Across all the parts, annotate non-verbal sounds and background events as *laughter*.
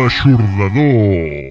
L'aixordador.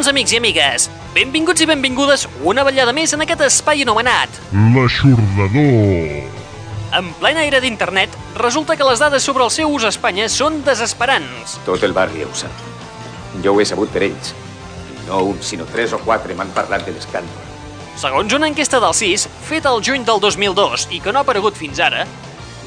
Salutacions, amics i amigues! Benvinguts i benvingudes una vetllada més en aquest espai anomenat. L'aixordador. En plena era d'internet, resulta que les dades sobre el seu ús a Espanya són desesperants. Tot el barri ho sap. Jo ho he sabut per ells. I no un, sinó tres o quatre m'han parlat de l'escàndol. Segons una enquesta del CIS, feta al juny del 2002 i que no ha aparegut fins ara,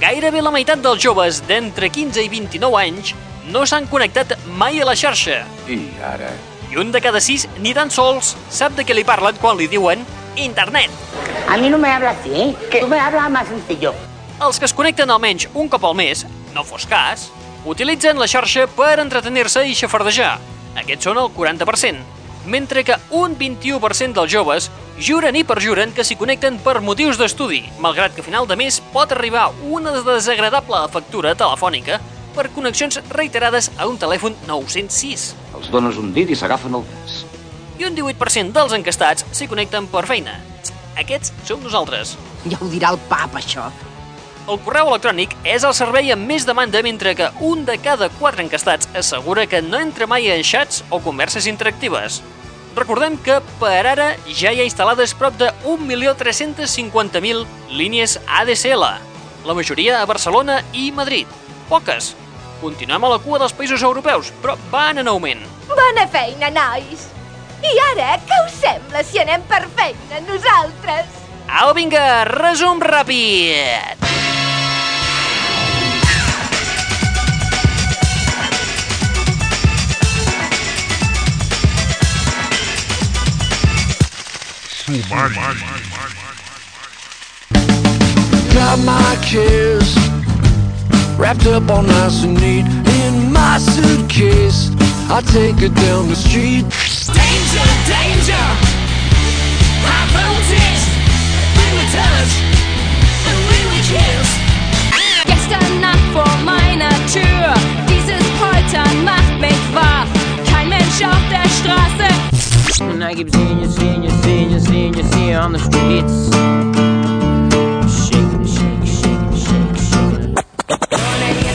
gairebé la meitat dels joves d'entre 15 i 29 anys no s'han connectat mai a la xarxa. I ara... I un de cada sis ni tan sols sap de què li parlen quan li diuen internet. A mí no me habla así, ¿eh? Tú me hablas más sencillo. Els que es connecten almenys un cop al mes, no fos cas, utilitzen la xarxa per entretenir-se i xafardejar. Aquests són el 40%, mentre que un 21% dels joves juren i perjuren que s'hi connecten per motius d'estudi, malgrat que a final de mes pot arribar una desagradable factura telefònica per connexions reiterades a un telèfon 906. Els dones un dit i s'agafen el cas. I un 18% dels encastats s'hi connecten per feina. Aquests som nosaltres. Ja ho dirà el pap, això. El correu electrònic és el servei amb més demanda mentre que un de cada quatre encastats assegura que no entra mai en xats o converses interactives. Recordem que per ara ja hi ha instal·lades prop de 1.350.000 línies ADSL, la majoria a Barcelona i Madrid. Poques. Continuem a la cua dels països europeus, però van en augment. Bona feina, nois! I ara, què us sembla si anem per feina nosaltres? Au, vinga, resum ràpid! Sumari. Got my cares wrapped up all nice and neat in my suitcase. I take it down the street. Danger, danger, high voltage. We will touch and we will kiss. Ah, Gestern Nacht vor meiner Tür, dieses Poltern macht mich wach. Kein Mensch auf der Straße. And I keep seeing you, seeing you, seeing you, seeing you, seeing you on the streets. Morning.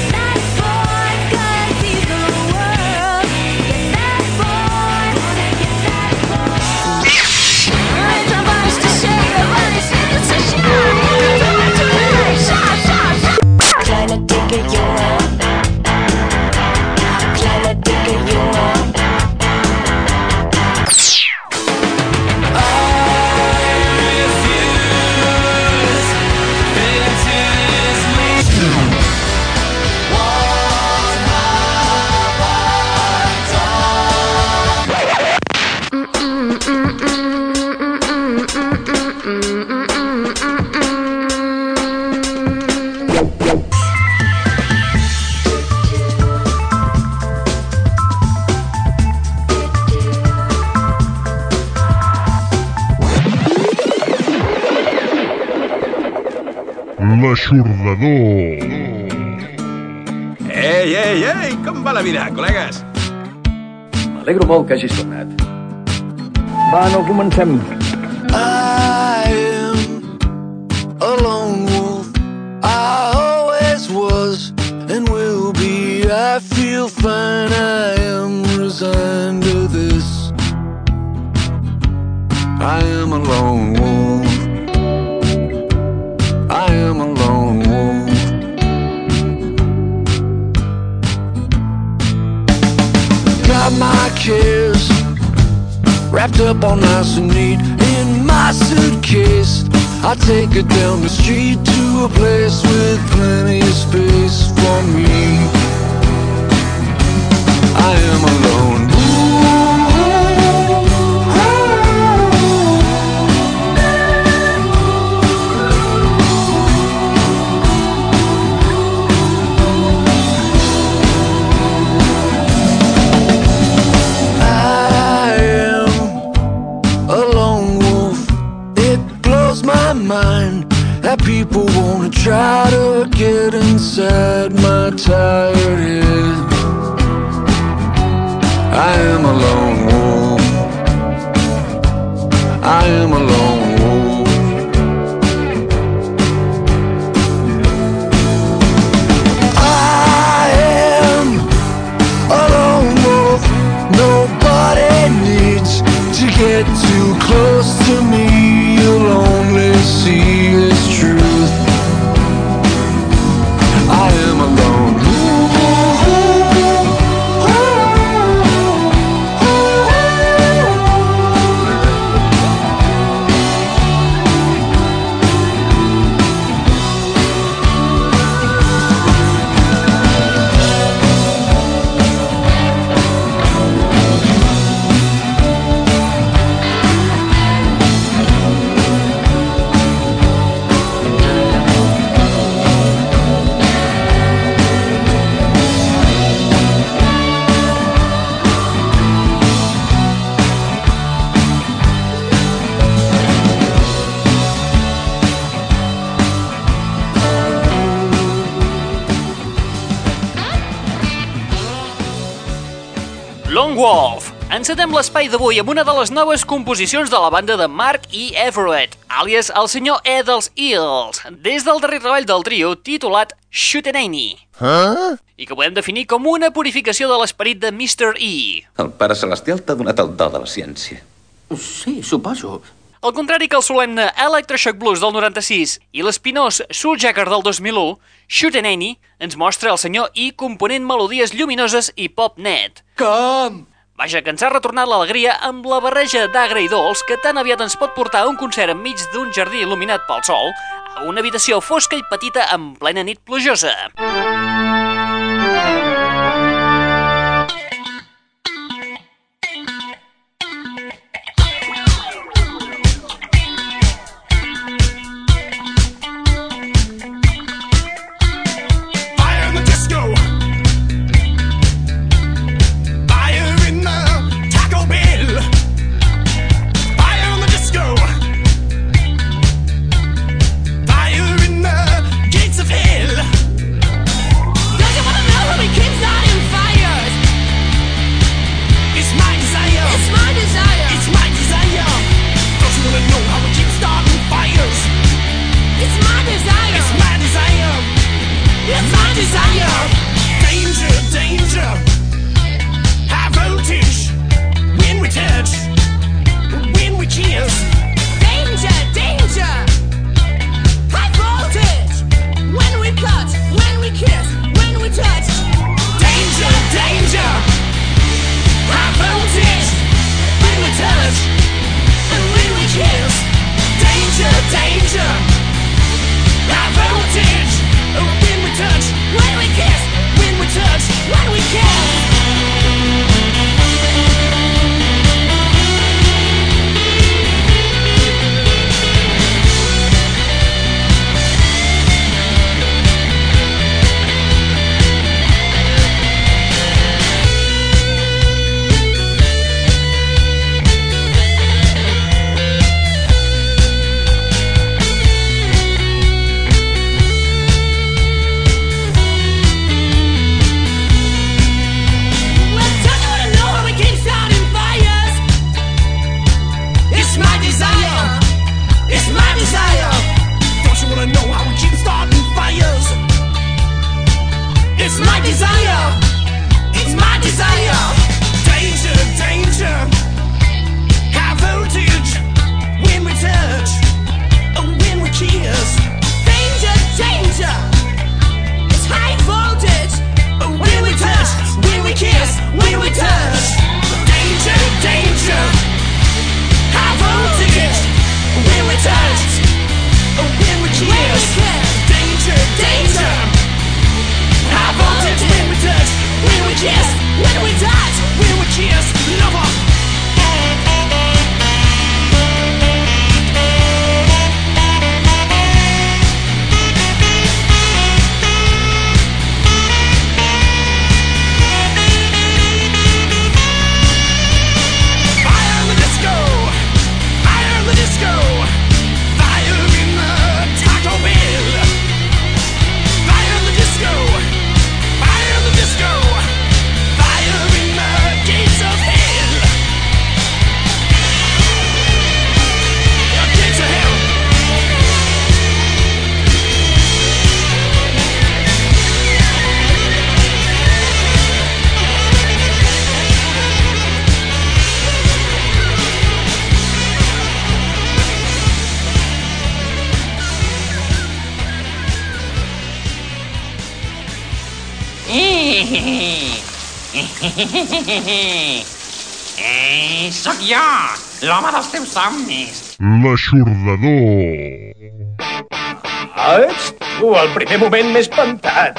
menjador. Ei, ei, ei, com va la vida, col·legues? M'alegro molt que hagis tornat. Va, no comencem. I am a lone wolf. I always was and will be. I feel fine. I am resigned to this. I am a lone wolf. Cares wrapped up all nice and neat in my suitcase. I take it down the street to a place with plenty of space for me. I am alone. Try to get inside my tired head. I am a lone wolf. I am a lone Encetem l'espai d'avui amb una de les noves composicions de la banda de Mark E. Everett, àlies el senyor E dels Eels, des del darrer treball del trio titulat Shootenany, Huh? i que podem definir com una purificació de l'esperit de Mr. E. El Pare Celestial t'ha donat el do de la ciència. Sí, suposo. Al contrari que el solemne Electroshock Blues del 96 i l'espinós Souljacker del 2001, Shootenany ens mostra el senyor E component melodies lluminoses i pop net. Com? Vaja, que ens ha retornat l'alegria amb la barreja d'agre i dolç que tan aviat ens pot portar a un concert enmig d'un jardí il·luminat pel sol, a una habitació fosca i petita en plena nit plujosa. Fire Ei, sóc jo, l'home dels teus somnis. L'aixordador. Ah, ets tu, el primer moment més espantat.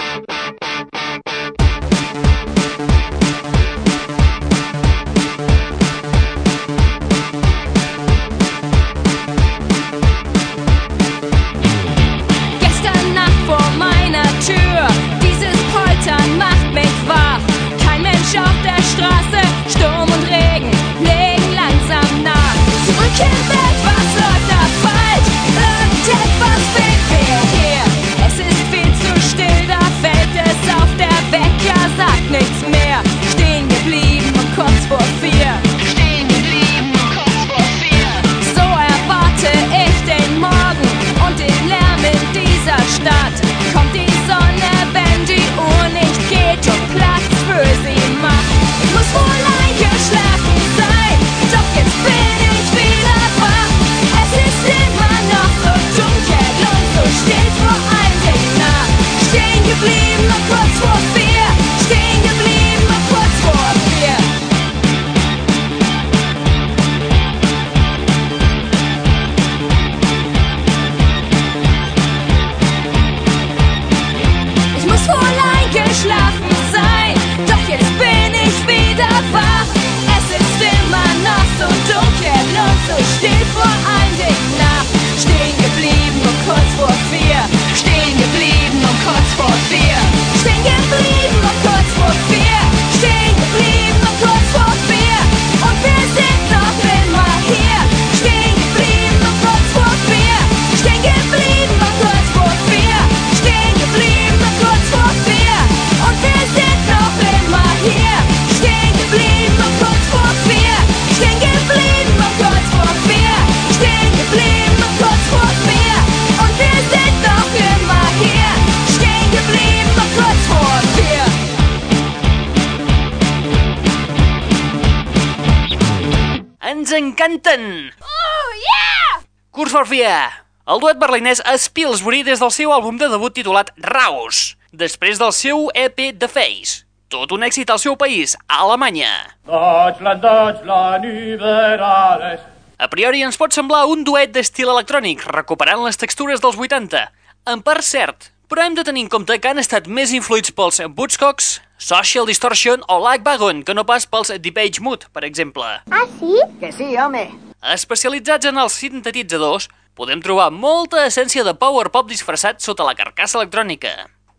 Curs for Fia! El duet berlinès Spilsbury des del seu àlbum de debut titulat Raus, després del seu EP The Face. Tot un èxit al seu país, a Alemanya. Deutschland, Deutschland, über alles. A priori ens pot semblar un duet d'estil electrònic, recuperant les textures dels 80. En part cert, però hem de tenir en compte que han estat més influïts pels Buzzcocks, Social Distortion o Lagwagon que no pas pels Deepage Mood, per exemple. Ah, sí? Que sí, home. Especialitzats en els sintetitzadors, podem trobar molta essència de power pop disfressat sota la carcassa electrònica.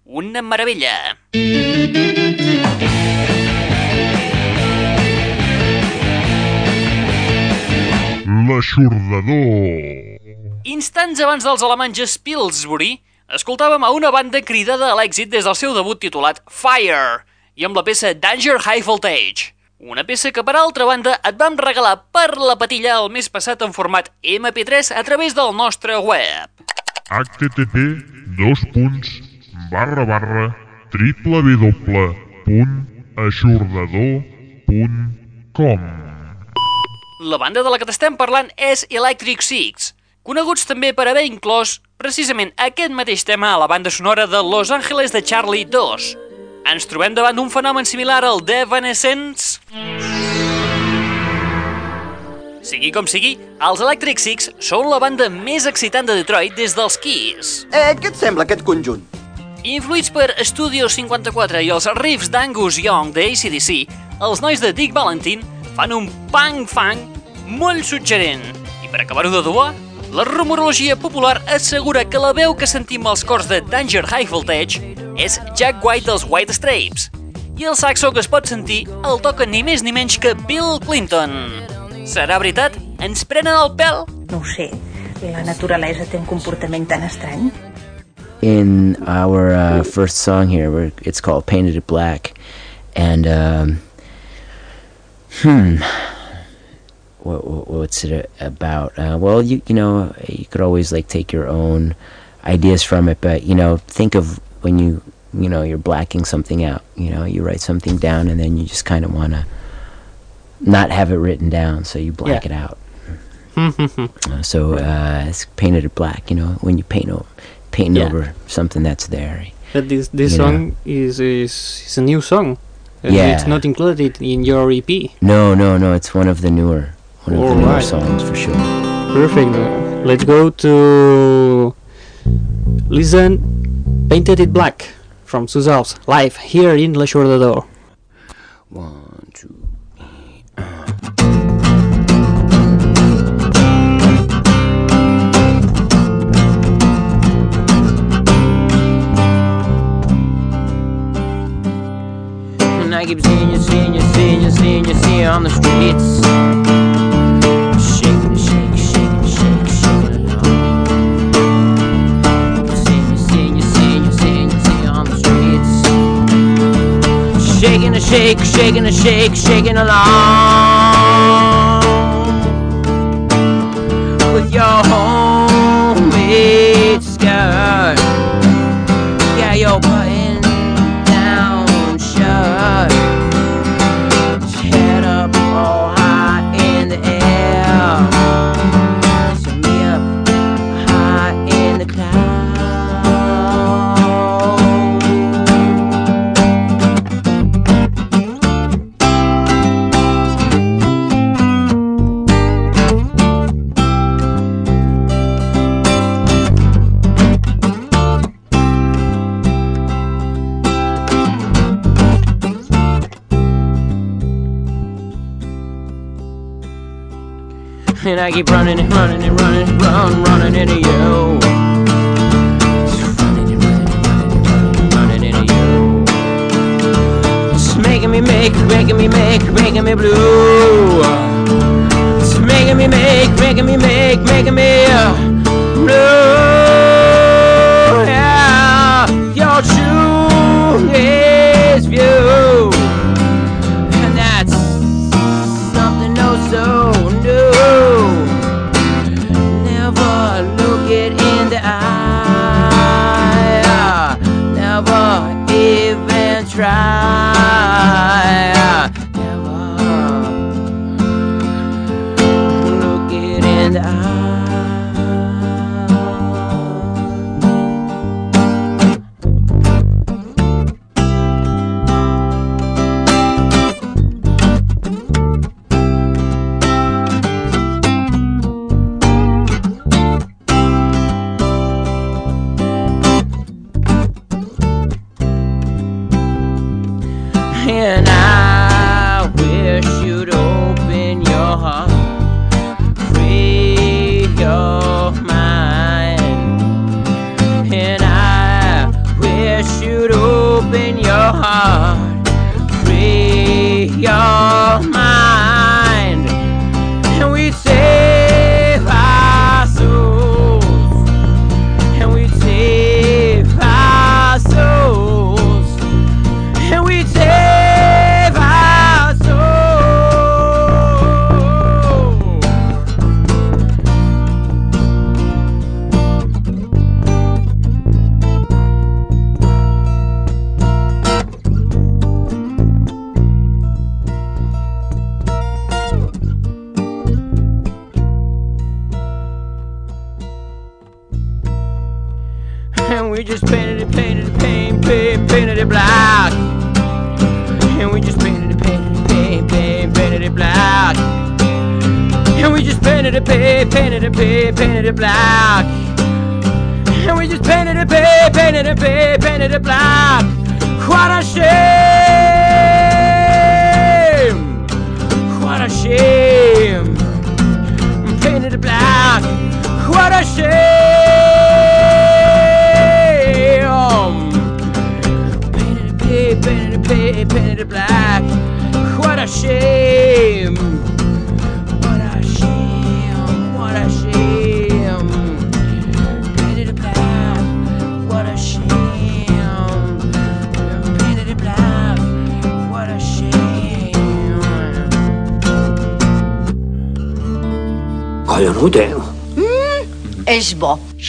Una meravella! L'aixordador. Instants abans dels alemanys Spilsbury, escoltàvem a una banda cridada a l'èxit des del seu debut titulat Fire, i amb la peça Danger High Voltage. Una peça que, per altra banda, et vam regalar per la patilla el mes passat en format MP3 a través del nostre web. http dos punts barra barra www.aixordador.com La banda de la que t'estem parlant és Electric Six, coneguts també per haver inclòs precisament aquest mateix tema a la banda sonora de Los Angeles de Charlie 2. Ens trobem davant d'un fenomen similar al d'Evanescence? Sigui com sigui, els Electric Six són la banda més excitant de Detroit des dels Kiss. Eh, què et sembla aquest conjunt? Influïts per Studio 54 i els riffs d'Angus Young de ACDC, els nois de Dick Valentine fan un punk-funk molt suggerent. I per acabar-ho de dur, la rumorologia popular assegura que la veu que sentim als cors de Danger High Voltage és Jack White dels White Stripes. I el saxo que es pot sentir el toca ni més ni menys que Bill Clinton. Serà veritat? Ens prenen el pèl? No ho sé. La naturalesa té un comportament tan estrany. in our uh, first song here. It's called "Painted It Black," and um, hmm, what, what, what's it about? Uh, well, you you know you could always like take your own ideas from it, but you know think of when you you know you're blacking something out. You know you write something down and then you just kind of want to not have it written down, so you black yeah. it out. *laughs* uh, so uh, it's painted it black. You know when you paint over paint yeah. over something that's there. But this this song know? is, is is a new song. Uh, yeah. It's not included in your EP. No, no, no. It's one of the newer one of All the newer songs for sure. Perfect. Let's go to listen Painted It Black from Suzals live here in La Jour de Door. One, two, three. And I keep seeing you, seeing you, seeing you, seeing you, seeing you on the streets. shake, shaking a shake, shaking along with your And I keep running and running and running, run, running into you. Just running and running and running running running into you. It's making me make, making me make, making me blue. It's making me make, making me make, making me uh, blue.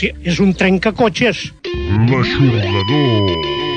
és un trencacotxes. L'aixordador.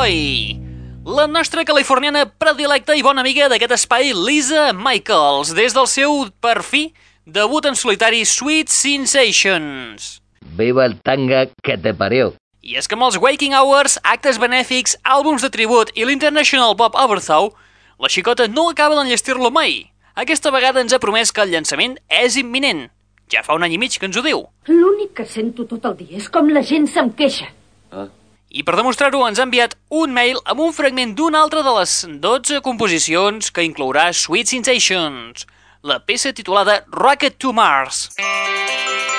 Boy! La nostra californiana predilecta i bona amiga d'aquest espai, Lisa Michaels, des del seu, per fi, debut en solitari Sweet Sensations. Viva el tanga que te parió. I és que amb els Waking Hours, actes benèfics, àlbums de tribut i l'International Pop Overthrow, la xicota no acaba d'enllestir-lo mai. Aquesta vegada ens ha promès que el llançament és imminent. Ja fa un any i mig que ens ho diu. L'únic que sento tot el dia és com la gent se'm queixa. I per demostrar-ho ens ha enviat un mail amb un fragment d'una altra de les 12 composicions que inclourà Sweet Sensations, la peça titulada Rocket to Mars. I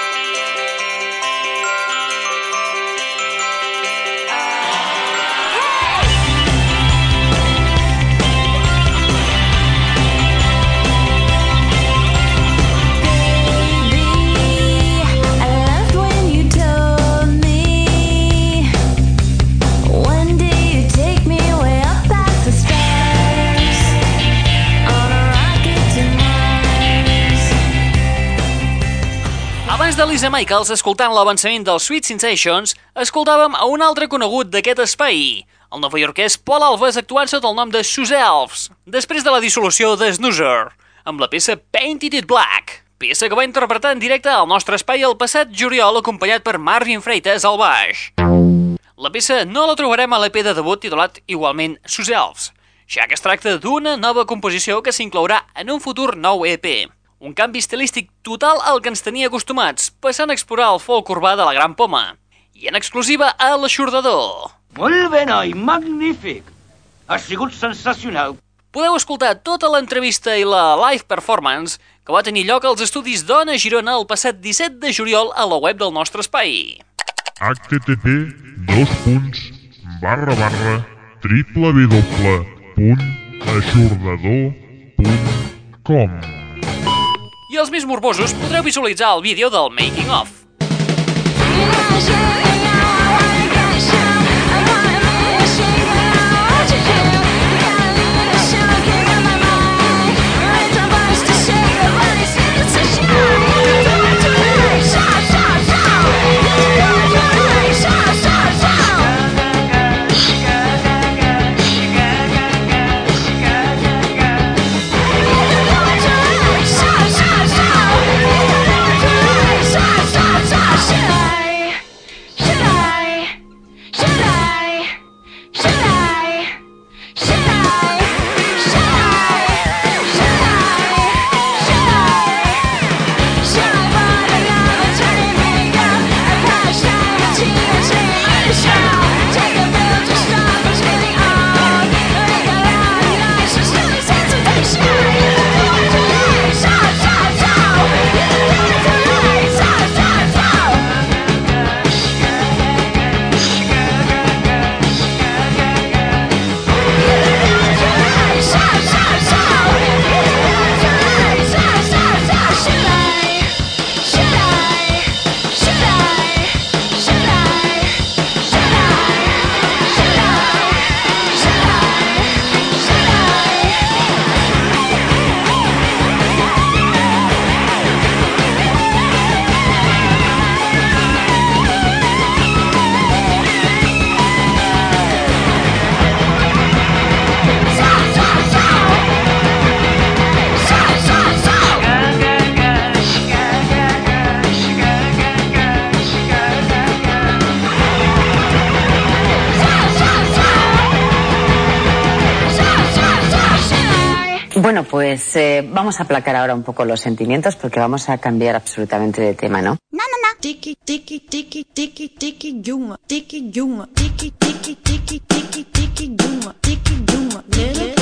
Abans de Lisa Michaels, escoltant l'avançament dels Sweet Sensations, escoltàvem a un altre conegut d'aquest espai, el novaiorquès Paul Alves actuant sota el nom de Sue Elves, després de la dissolució de Snoozer, amb la peça Painted It Black, peça que va interpretar en directe al nostre espai el passat juliol acompanyat per Marvin Freitas al baix. La peça no la trobarem a l'EP de debut titulat igualment Sue Elves, ja que es tracta d'una nova composició que s'inclourà en un futur nou EP. Un canvi estilístic total al que ens tenia acostumats, passant a explorar el folk urbà de la Gran Poma. I en exclusiva a l'Aixordador. Molt bé, noi, magnífic. Ha sigut sensacional. Podeu escoltar tota l'entrevista i la live performance que va tenir lloc als estudis Dona Girona el passat 17 de juliol a la web del nostre espai. http dos punts barra barra triple I els més morbosos podreu visualitzar el vídeo del Making of. Vamos a aplacar ahora un poco los sentimientos porque vamos a cambiar absolutamente de tema, ¿no? No, no, no. Tiki, tiki, tiki, tiki, tiki, yuma. Tiki, yuma. Tiki, tiki, tiki, tiki, tiki, yuma. Tiki, yuma.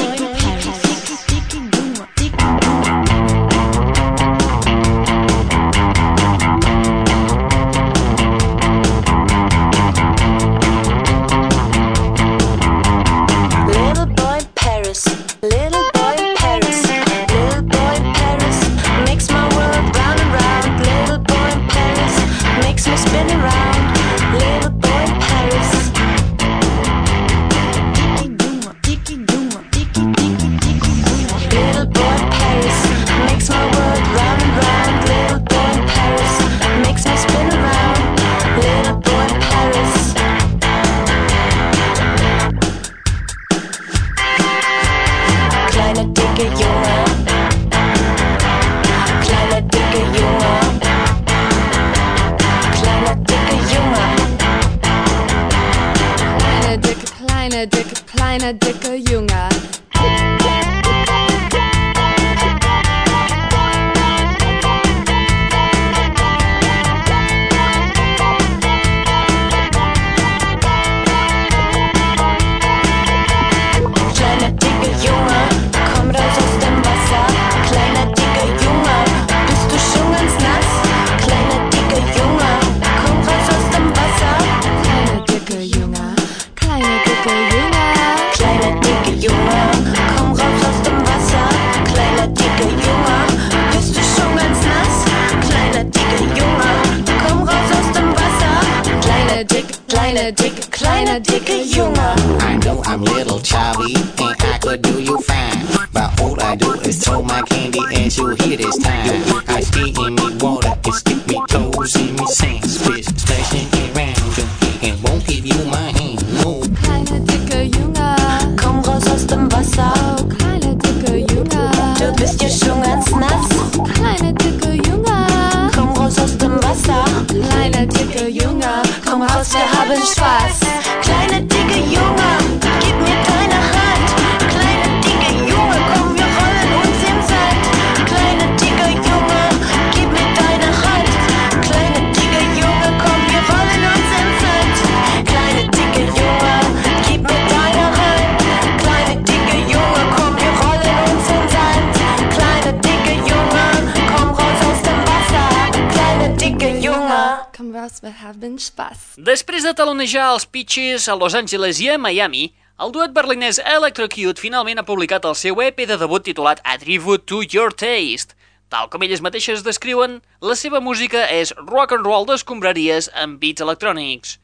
Raus, wir haben Spaß. Després de talonejar els Peaches a Los Angeles i a Miami, el duet berlinès Electrocute finalment ha publicat el seu EP de debut titulat A Tribute to Your Taste. Tal com elles mateixes descriuen, la seva música és rock and roll d'escombraries amb beats electrònics.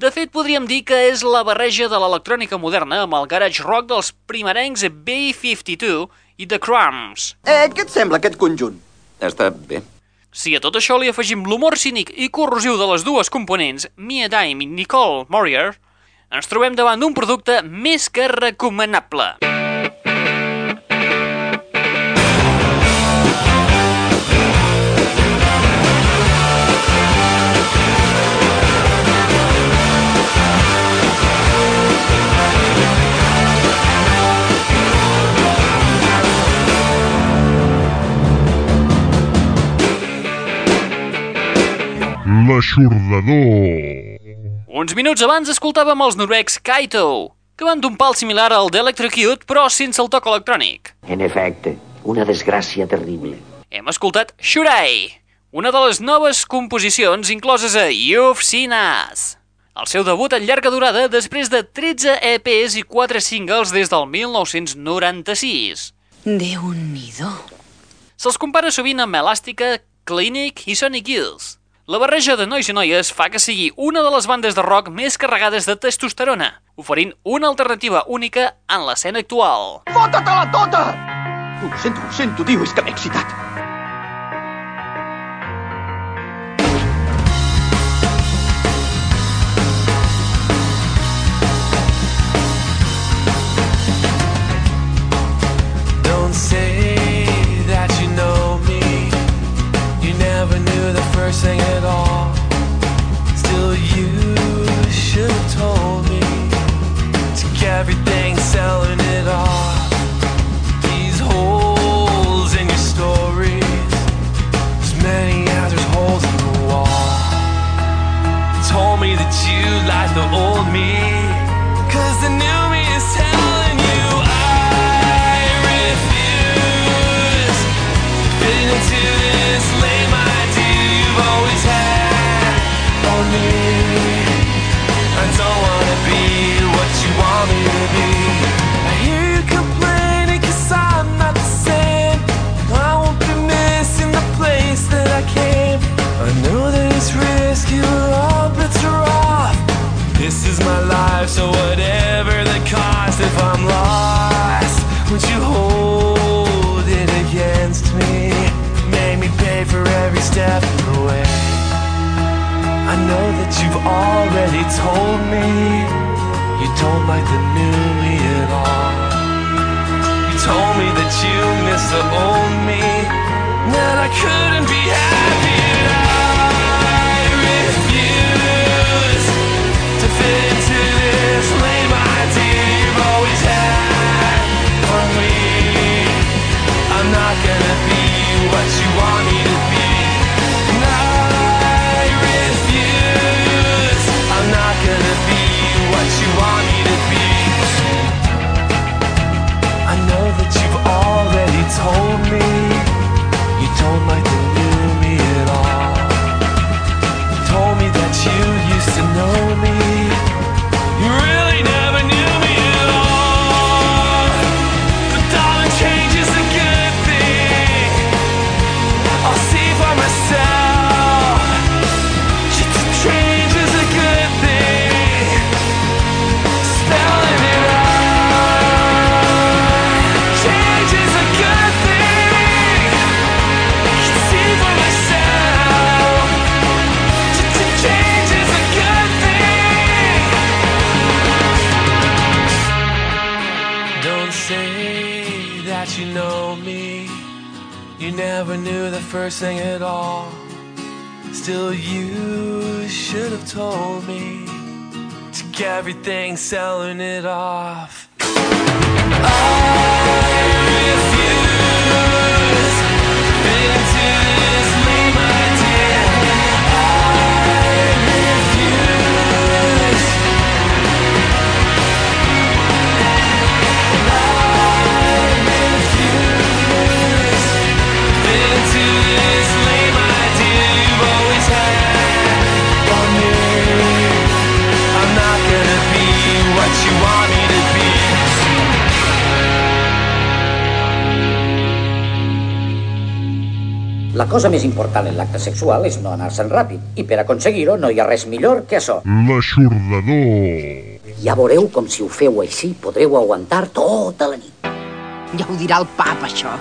De fet, podríem dir que és la barreja de l'electrònica moderna amb el garage rock dels primerencs B-52 i The Crumbs. Eh, què et sembla aquest conjunt? Està bé. Si a tot això li afegim l'humor cínic i corrosiu de les dues components, Mia Dime i Nicole Morier, ens trobem davant d'un producte més que recomanable. L'aixordador. Uns minuts abans escoltàvem els noruecs Kaito, que van d'un pal similar al d'Electrocute, però sense el toc electrònic. En efecte, una desgràcia terrible. Hem escoltat Shurai, una de les noves composicions incloses a You've Seen Us. El seu debut en llarga durada després de 13 EPs i 4 singles des del 1996. Déu-n'hi-do. Se'ls compara sovint amb Elàstica, Clinic i Sonic Youth. La barreja de nois i noies fa que sigui una de les bandes de rock més carregades de testosterona, oferint una alternativa única en l'escena actual. Fota-te-la tota! Ho sento, ho sento, tio, és que m'he excitat. nursing it all. Still, you should have told me to carry. everything. know that you've already told me you don't like the new me at all. You told me that you miss the old me, that I couldn't be happy. I refuse to fit into this lame idea you've always had of me. I'm not gonna be what you want me first thing at all. Still, you should have told me. Took everything, selling it all. cosa més important en l'acte sexual és no anar-se'n ràpid, i per aconseguir-ho no hi ha res millor que això. L'aixordador. Ja veureu com si ho feu així podreu aguantar tota la nit. Ja ho dirà el pap, això.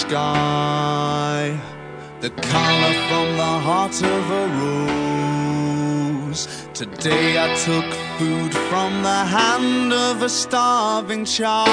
Sky, the color from the heart of a rose. Today I took food from the hand of a starving child.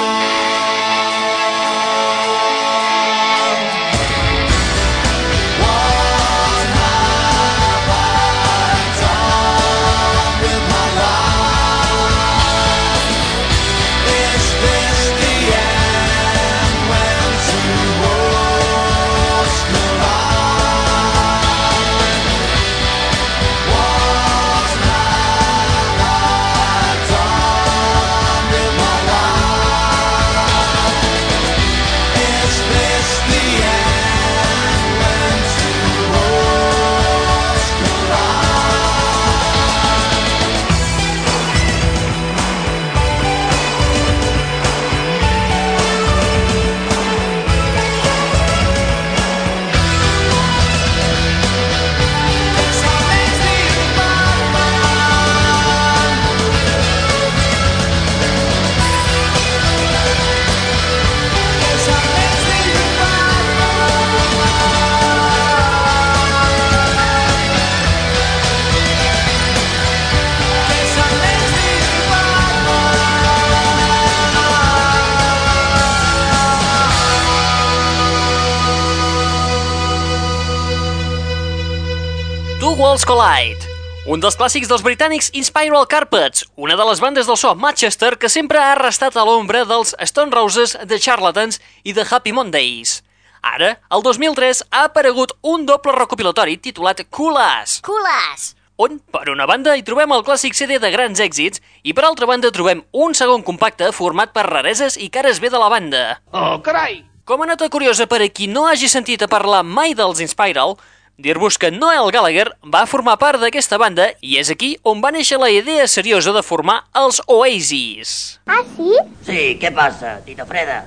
Worlds Collide, un dels clàssics dels britànics Inspiral Carpets, una de les bandes del so Manchester que sempre ha restat a l'ombra dels Stone Roses, The Charlatans i The Happy Mondays. Ara, el 2003, ha aparegut un doble recopilatori titulat Cool Ass, Cool Ass. on, per una banda, hi trobem el clàssic CD de grans èxits i, per altra banda, trobem un segon compacte format per rareses i cares B de la banda. Oh, carai! Com a nota curiosa per a qui no hagi sentit a parlar mai dels Inspiral, dir-vos que Noel Gallagher va formar part d'aquesta banda i és aquí on va néixer la idea seriosa de formar els Oasis. Ah, sí? Sí, què passa, Tito Freda?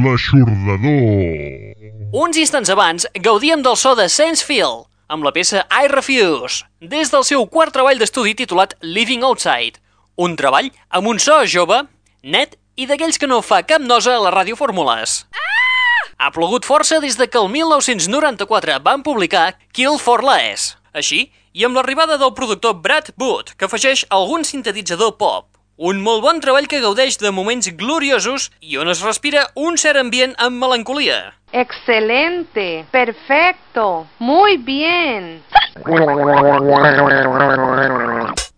L'aixordador. Uns instants abans gaudíem del so de Sensefield, amb la peça I Refuse, des del seu quart treball d'estudi titulat Living Outside, un treball amb un so jove, net i d'aquells que no fa cap nosa a la radiofórmules. Ha plogut força des de que el 1994 van publicar Kill for Less. Així, i amb l'arribada del productor Brad Wood, que afegeix algun sintetitzador pop. Un molt bon treball que gaudeix de moments gloriosos i on es respira un cert ambient amb melancolia. Excelente, perfecto, muy bien. *laughs*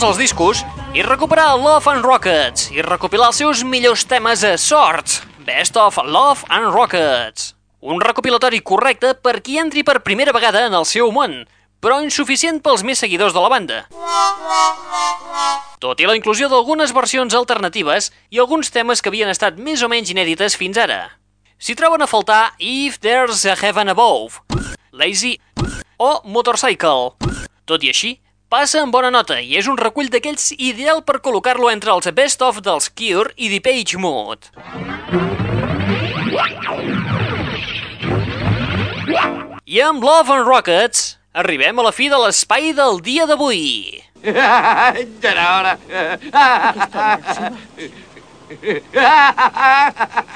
pols als discos i recuperar Love and Rockets i recopilar els seus millors temes a sorts. Best of Love and Rockets. Un recopilatori correcte per qui entri per primera vegada en el seu món, però insuficient pels més seguidors de la banda. Tot i la inclusió d'algunes versions alternatives i alguns temes que havien estat més o menys inèdites fins ara. S'hi troben a faltar If There's a Heaven Above, Lazy o Motorcycle. Tot i així, passa en bona nota i és un recull d'aquells ideal per col·locar-lo entre els best of dels Cure i The Page Mode. I amb Love and Rockets arribem a la fi de l'espai del dia d'avui. Ja era hora.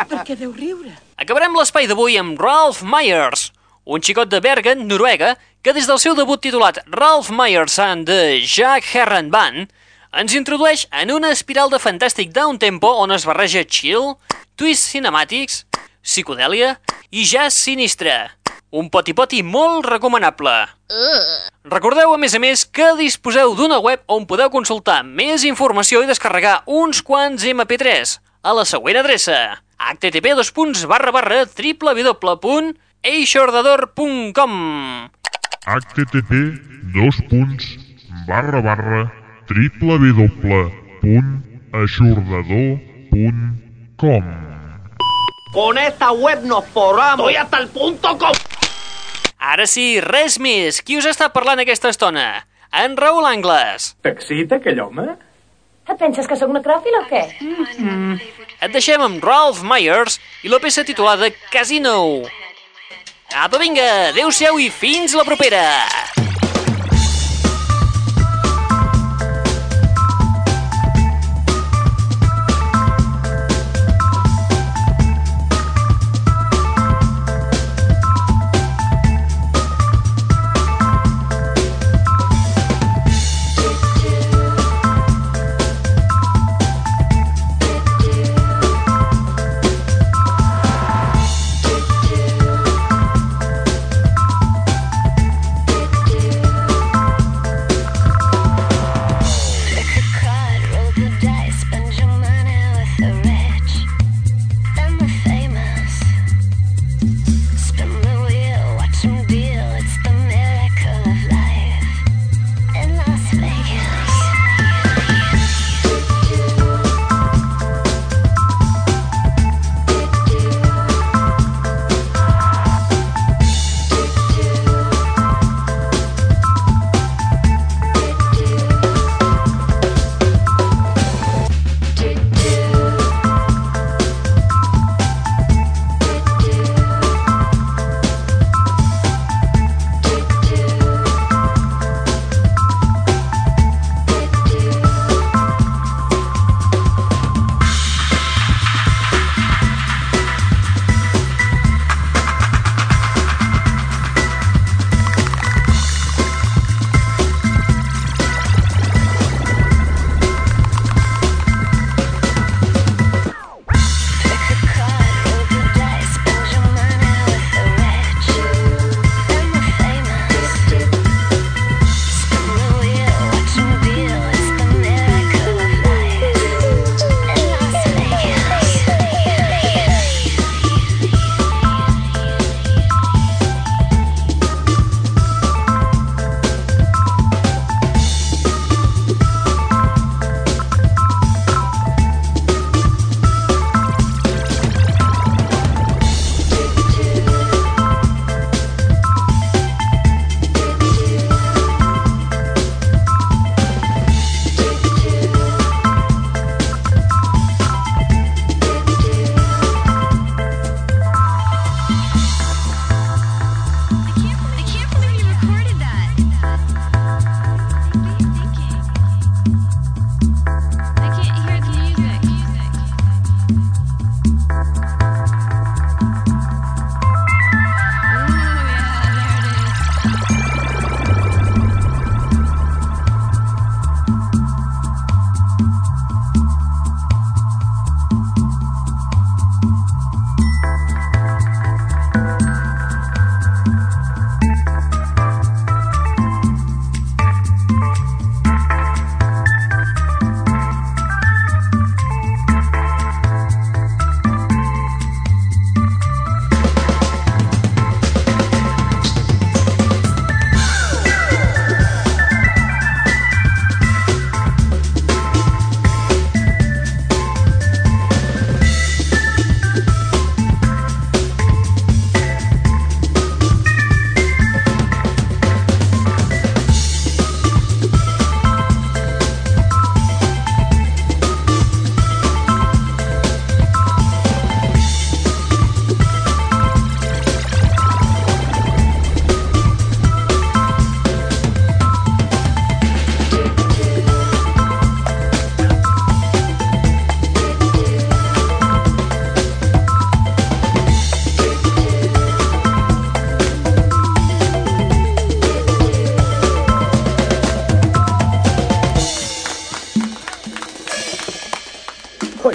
Per què deu riure? Acabarem l'espai d'avui amb Ralph Myers, un xicot de Bergen, Noruega, que des del seu debut titulat Ralph Myers and the Jack Herran Band ens introdueix en una espiral de fantàstic down-tempo on es barreja chill, twists cinemàtics, psicodèlia i jazz sinistre. Un poti-poti molt recomanable. Recordeu, a més a més, que disposeu d'una web on podeu consultar més informació i descarregar uns quants MP3 a la següent adreça http www.eixordador.com http dos punts barra barra www.aixordador.com Con esta web nos forramos. Estoy hasta el punto com... Ara sí, res més. Qui us està parlant aquesta estona? En Raül Angles. T'excita aquell home? Et penses que sóc necròfil o què? Et deixem amb Ralph Myers i la peça titulada Casino. Apa, vinga, adeu-siau i fins la propera!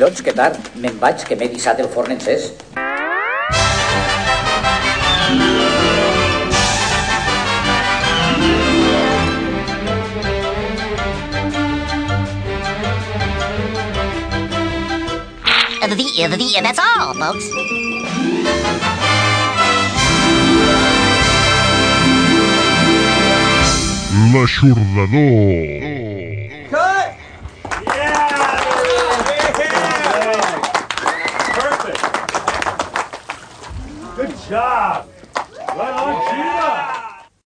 Collons, que tard. Me'n vaig, que m'he dissat el forn encès. The, the, the, that's all, folks. L'aixordador.